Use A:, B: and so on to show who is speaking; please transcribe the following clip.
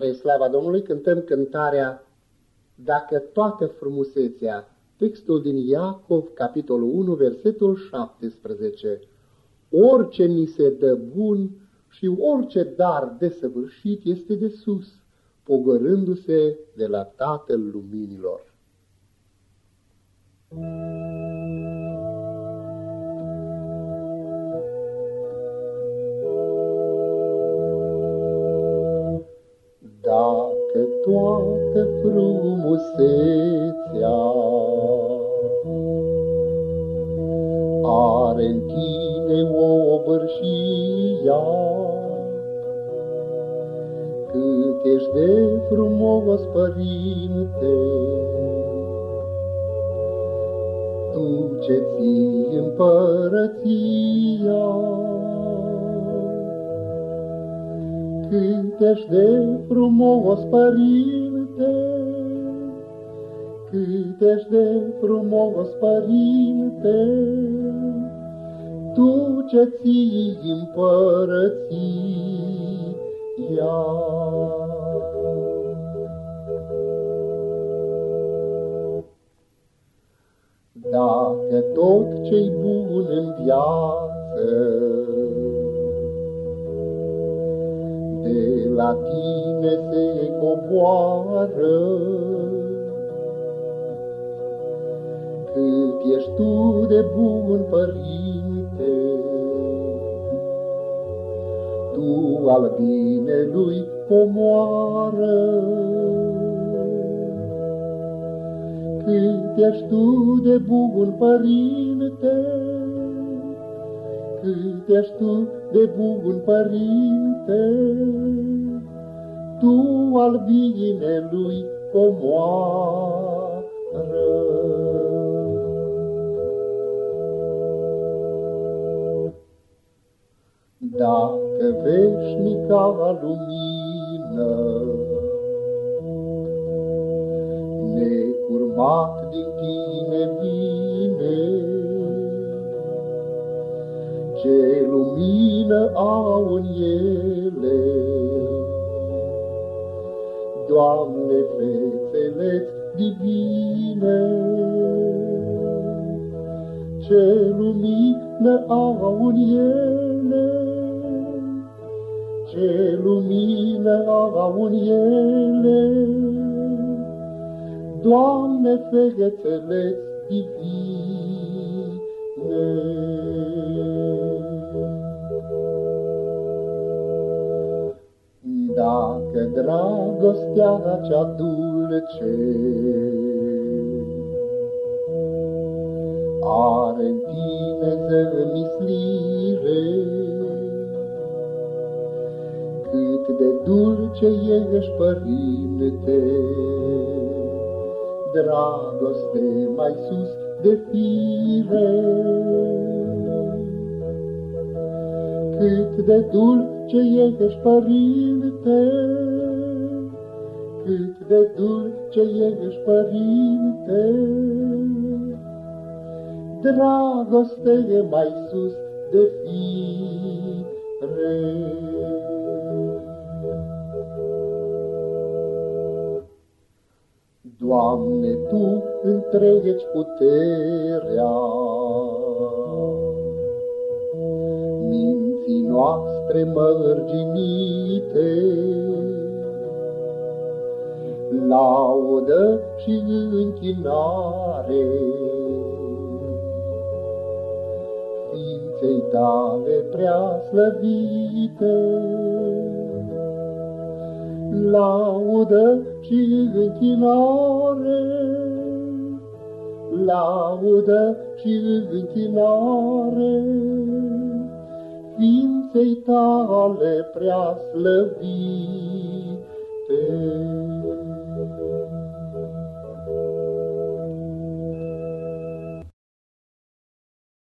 A: Spre slava Domnului cântăm cântarea Dacă toată frumusețea, textul din Iacov, capitolul 1, versetul 17. Orice ni se dă bun și orice dar desăvârșit este de sus, pogărându-se de la Tatăl Luminilor. Dacă toată frumusețea are în tine o bărșia, cât ești de frumos, Părinte, tu ce ții împărăția. Ești de frumos, Părinte, Cât ești de frumos, Părinte, Tu ce ții împărăția. Dacă tot ce-i bun în viață de la tine se coboară, cât ești tu de bun, Părinte, tu al binelui comoară. Cât ești tu de bun, Părinte, Cât ești tu de bun, Părinte, Tu al binelui comoară. Dacă veșnica lumină necurmat din tine vine, ce lumină au în ele. Doamne, fețele divine, ce lumină au în ele, ce lumină au în ele. Doamne, fețele divine. Dacă dragostea cea dulce are în tine zămislire, cât de dulce ești, Părinte, dragoste mai sus de fire. Cât de dulce ești, Părinte, cât de dulce ești, Părinte, dragoste mai sus de fire. Doamne, Tu întregi puterea minții noastre mărginite, laudă și închinare ființei tale prea slăvite laudă și închinare, laudă și închinare, ființei tale prea slăvite.